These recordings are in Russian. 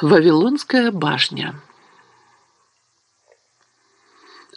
Вавилонская башня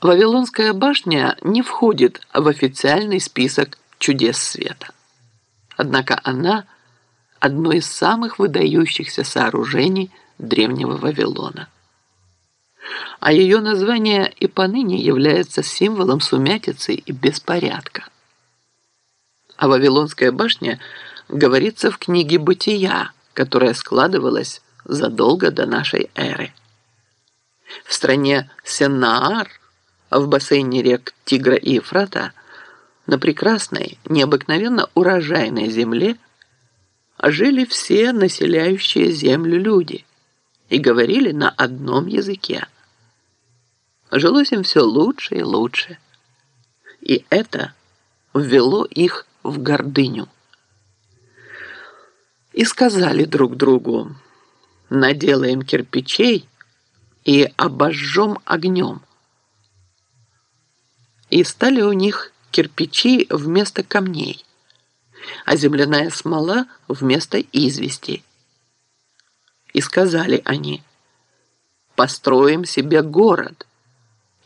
Вавилонская башня не входит в официальный список чудес света. Однако она – одно из самых выдающихся сооружений древнего Вавилона. А ее название и поныне является символом сумятицы и беспорядка. А Вавилонская башня говорится в книге «Бытия», которая складывалась задолго до нашей эры. В стране Сеннаар, в бассейне рек Тигра и Ефрата, на прекрасной, необыкновенно урожайной земле жили все населяющие землю люди и говорили на одном языке. Жилось им все лучше и лучше. И это ввело их в гордыню. И сказали друг другу, наделаем кирпичей и обожжем огнем. И стали у них кирпичи вместо камней, а земляная смола вместо извести. И сказали они, построим себе город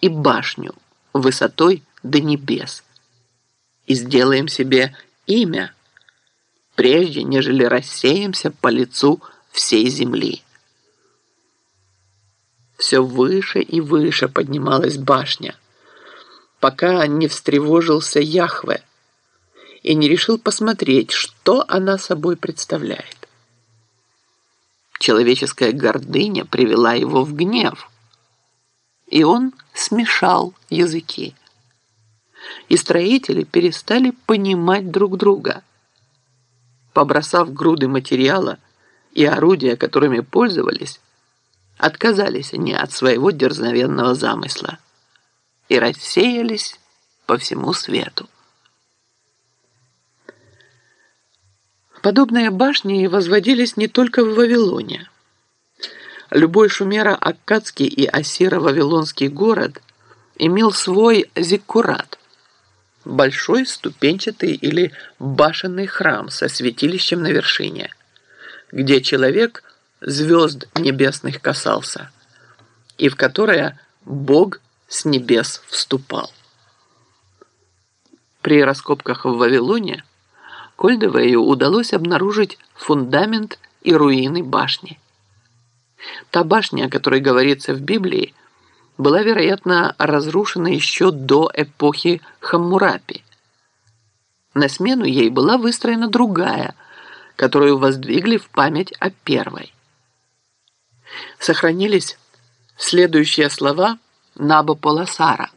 и башню высотой до небес и сделаем себе имя, прежде нежели рассеемся по лицу всей земли. Все выше и выше поднималась башня, пока не встревожился Яхве и не решил посмотреть, что она собой представляет. Человеческая гордыня привела его в гнев, и он смешал языки. И строители перестали понимать друг друга. Побросав груды материала, и орудия, которыми пользовались, отказались они от своего дерзновенного замысла и рассеялись по всему свету. Подобные башни возводились не только в Вавилоне. Любой шумеро-аккадский и ассиро-вавилонский город имел свой зиккурат – большой ступенчатый или башенный храм со святилищем на вершине – где человек звезд небесных касался, и в которое Бог с небес вступал. При раскопках в Вавилоне Кольдевею удалось обнаружить фундамент и руины башни. Та башня, о которой говорится в Библии, была, вероятно, разрушена еще до эпохи Хаммурапи. На смену ей была выстроена другая – которую воздвигли в память о первой. Сохранились следующие слова Набополосара.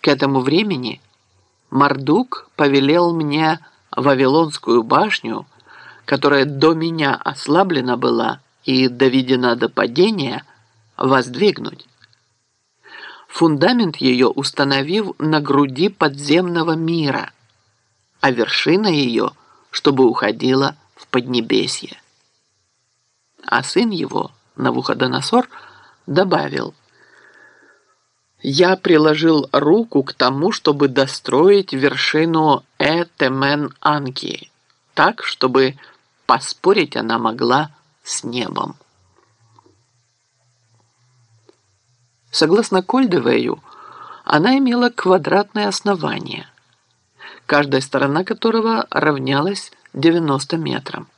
К этому времени Мардук повелел мне Вавилонскую башню, которая до меня ослаблена была и доведена до падения, воздвигнуть. Фундамент ее установив на груди подземного мира, а вершина ее – чтобы уходила в Поднебесье. А сын его, Навуходоносор, добавил, «Я приложил руку к тому, чтобы достроить вершину Этемен-Анки, так, чтобы поспорить она могла с небом». Согласно Кольдевею, она имела квадратное основание – каждая сторона которого равнялась 90 метрам.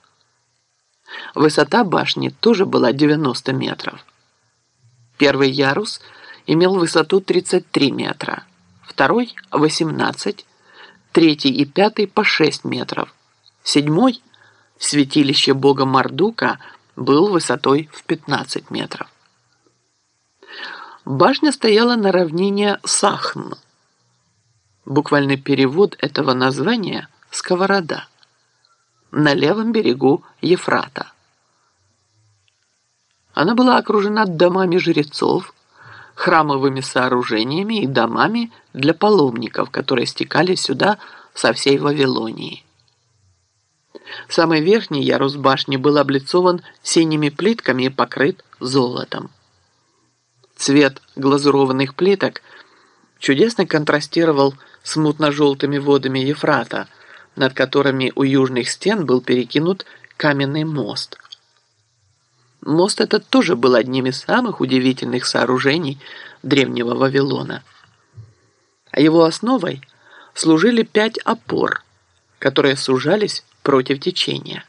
Высота башни тоже была 90 метров. Первый ярус имел высоту 33 метра, второй – 18, третий и пятый по 6 метров, седьмой – святилище бога Мардука был высотой в 15 метров. Башня стояла на равнине Сахн – Буквальный перевод этого названия – «сковорода» на левом берегу Ефрата. Она была окружена домами жрецов, храмовыми сооружениями и домами для паломников, которые стекали сюда со всей Вавилонии. Самый верхний ярус башни был облицован синими плитками и покрыт золотом. Цвет глазурованных плиток чудесно контрастировал с мутно-желтыми водами Ефрата, над которыми у южных стен был перекинут каменный мост. Мост этот тоже был одним из самых удивительных сооружений древнего Вавилона. А его основой служили пять опор, которые сужались против течения.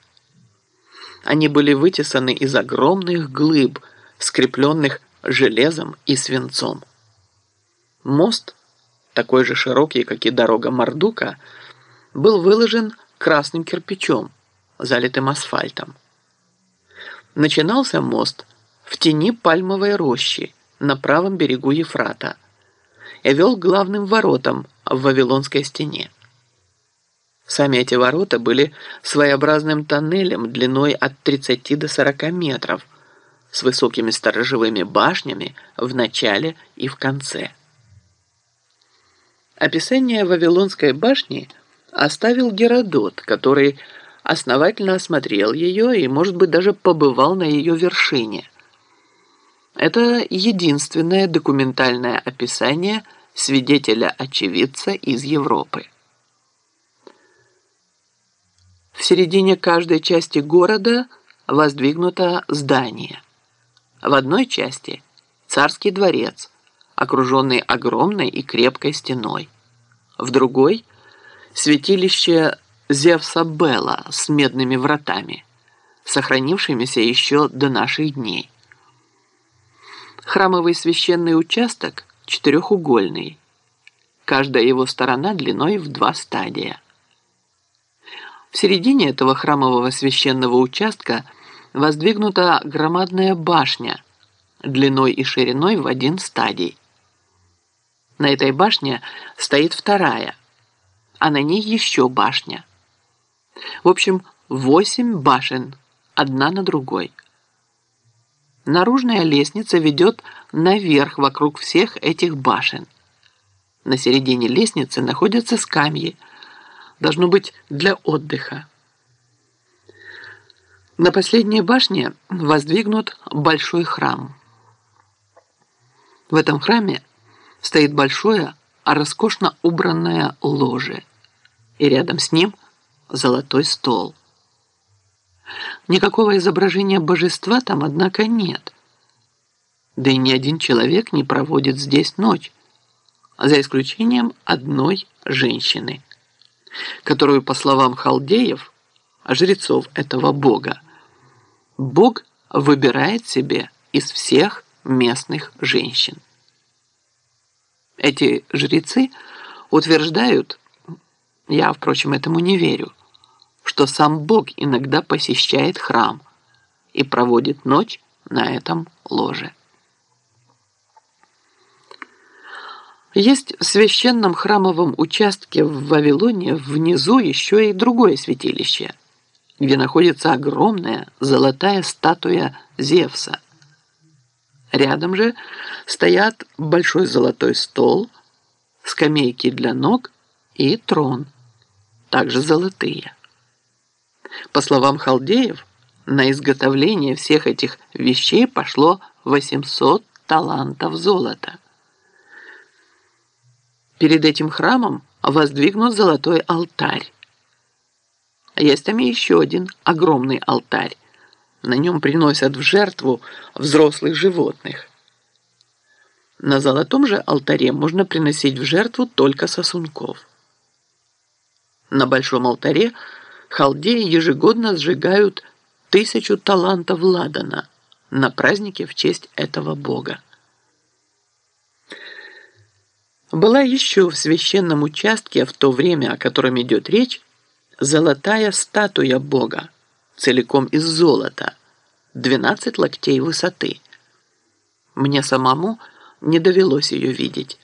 Они были вытесаны из огромных глыб, скрепленных железом и свинцом. Мост, такой же широкий, как и дорога Мардука, был выложен красным кирпичом, залитым асфальтом. Начинался мост в тени пальмовой рощи на правом берегу Ефрата и вел главным воротам в Вавилонской стене. Сами эти ворота были своеобразным тоннелем длиной от 30 до 40 метров с высокими сторожевыми башнями в начале и в конце. Описание Вавилонской башни оставил Геродот, который основательно осмотрел ее и, может быть, даже побывал на ее вершине. Это единственное документальное описание свидетеля-очевидца из Европы. В середине каждой части города воздвигнуто здание. В одной части – царский дворец, окруженный огромной и крепкой стеной. В другой – святилище Зевса Белла с медными вратами, сохранившимися еще до наших дней. Храмовый священный участок четырехугольный, каждая его сторона длиной в два стадия. В середине этого храмового священного участка воздвигнута громадная башня длиной и шириной в один стадий. На этой башне стоит вторая, а на ней еще башня. В общем, восемь башен, одна на другой. Наружная лестница ведет наверх вокруг всех этих башен. На середине лестницы находятся скамьи – должно быть для отдыха. На последней башне воздвигнут большой храм. В этом храме стоит большое, а роскошно убранное ложе, и рядом с ним золотой стол. Никакого изображения божества там, однако, нет. Да и ни один человек не проводит здесь ночь, за исключением одной женщины – которую, по словам халдеев, жрецов этого бога, бог выбирает себе из всех местных женщин. Эти жрецы утверждают, я, впрочем, этому не верю, что сам Бог иногда посещает храм и проводит ночь на этом ложе. Есть в священном храмовом участке в Вавилоне внизу еще и другое святилище, где находится огромная золотая статуя Зевса. Рядом же стоят большой золотой стол, скамейки для ног и трон, также золотые. По словам халдеев, на изготовление всех этих вещей пошло 800 талантов золота. Перед этим храмом воздвигнут золотой алтарь. Есть там еще один огромный алтарь. На нем приносят в жертву взрослых животных. На золотом же алтаре можно приносить в жертву только сосунков. На большом алтаре халдеи ежегодно сжигают тысячу талантов ладана на празднике в честь этого бога. Была еще в священном участке в то время, о котором идет речь, золотая статуя Бога, целиком из золота, 12 локтей высоты. Мне самому не довелось ее видеть,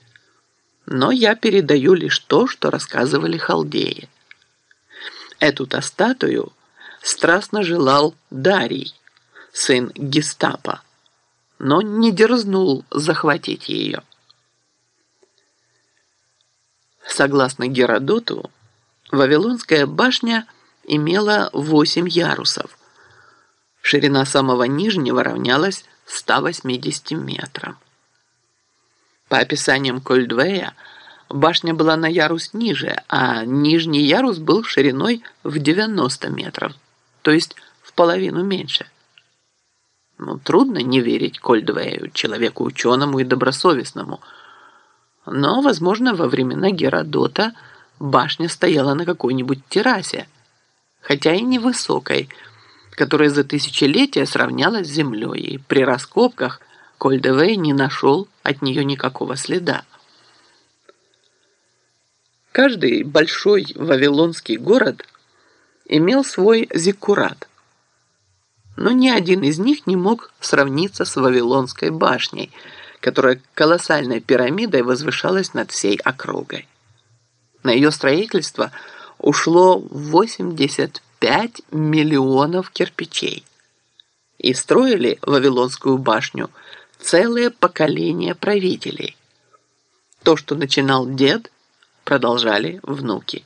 но я передаю лишь то, что рассказывали халдеи. Эту-то статую страстно желал Дарий, сын Гестапо, но не дерзнул захватить ее. Согласно Геродоту, Вавилонская башня имела 8 ярусов. Ширина самого нижнего равнялась 180 метрам. По описаниям Кольдвея, башня была на ярус ниже, а нижний ярус был шириной в 90 метров, то есть в половину меньше. Ну, трудно не верить Кольдвею, человеку ученому и добросовестному. Но, возможно, во времена Геродота башня стояла на какой-нибудь террасе, хотя и невысокой, которая за тысячелетия сравнялась с землей, и при раскопках Кольдвей не нашел от нее никакого следа. Каждый большой вавилонский город имел свой зиккурат, но ни один из них не мог сравниться с Вавилонской башней, которая колоссальной пирамидой возвышалась над всей округой. На ее строительство ушло 85 миллионов кирпичей. И строили Вавилонскую башню целое поколение правителей. То, что начинал дед, продолжали внуки.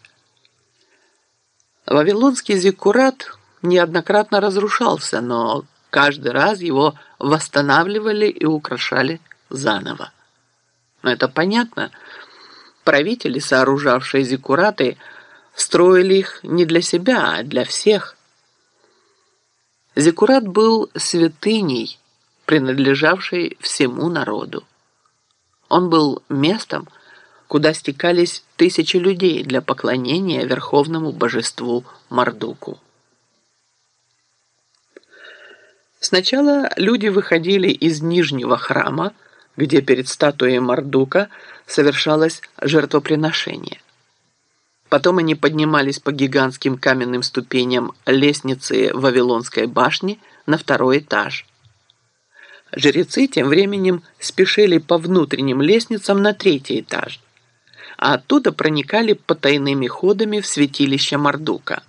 Вавилонский зиккурат неоднократно разрушался, но каждый раз его восстанавливали и украшали заново. Но это понятно. Правители, сооружавшие зиккураты, строили их не для себя, а для всех. Зиккурат был святыней, принадлежавшей всему народу. Он был местом, куда стекались тысячи людей для поклонения верховному божеству Мардуку. Сначала люди выходили из нижнего храма, где перед статуей Мардука совершалось жертвоприношение. Потом они поднимались по гигантским каменным ступеням лестницы Вавилонской башни на второй этаж. Жрецы тем временем спешили по внутренним лестницам на третий этаж, а оттуда проникали потайными ходами в святилище Мардука.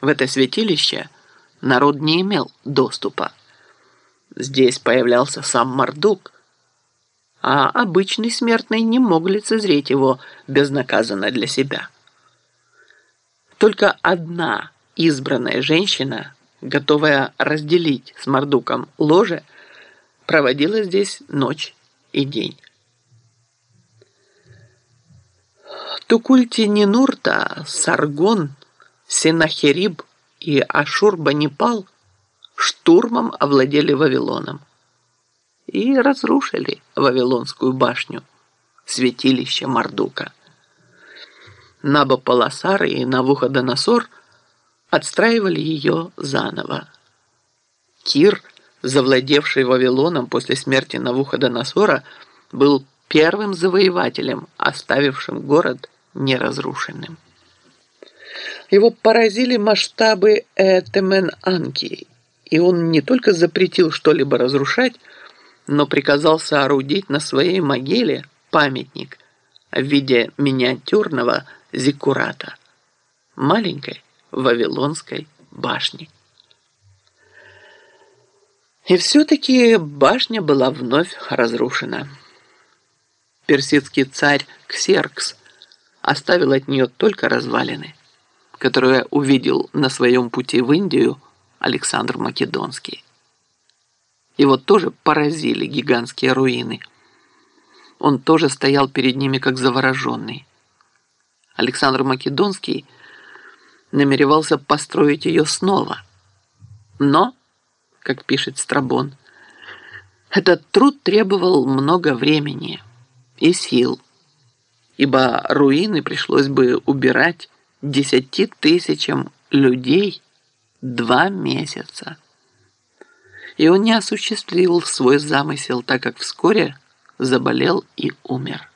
В это святилище – народ не имел доступа. Здесь появлялся сам Мардук, а обычный смертный не мог лицезреть его безнаказанно для себя. Только одна избранная женщина, готовая разделить с Мардуком ложе, проводила здесь ночь и день. Тукульти Нинурта, Саргон, Сенахериб и Ашур-Банипал штурмом овладели Вавилоном и разрушили Вавилонскую башню, святилище Мардука. Набополосар и Навуходоносор отстраивали ее заново. Кир, завладевший Вавилоном после смерти Навуходоносора, был первым завоевателем, оставившим город неразрушенным. Его поразили масштабы Этемен-Анки, и он не только запретил что-либо разрушать, но приказал соорудить на своей могиле памятник в виде миниатюрного зиккурата, маленькой Вавилонской башни. И все-таки башня была вновь разрушена. Персидский царь Ксеркс оставил от нее только развалины которое увидел на своем пути в Индию Александр Македонский. Его тоже поразили гигантские руины. Он тоже стоял перед ними как завороженный. Александр Македонский намеревался построить ее снова. Но, как пишет Страбон, этот труд требовал много времени и сил, ибо руины пришлось бы убирать десяти тысячам людей два месяца. И он не осуществил свой замысел, так как вскоре заболел и умер.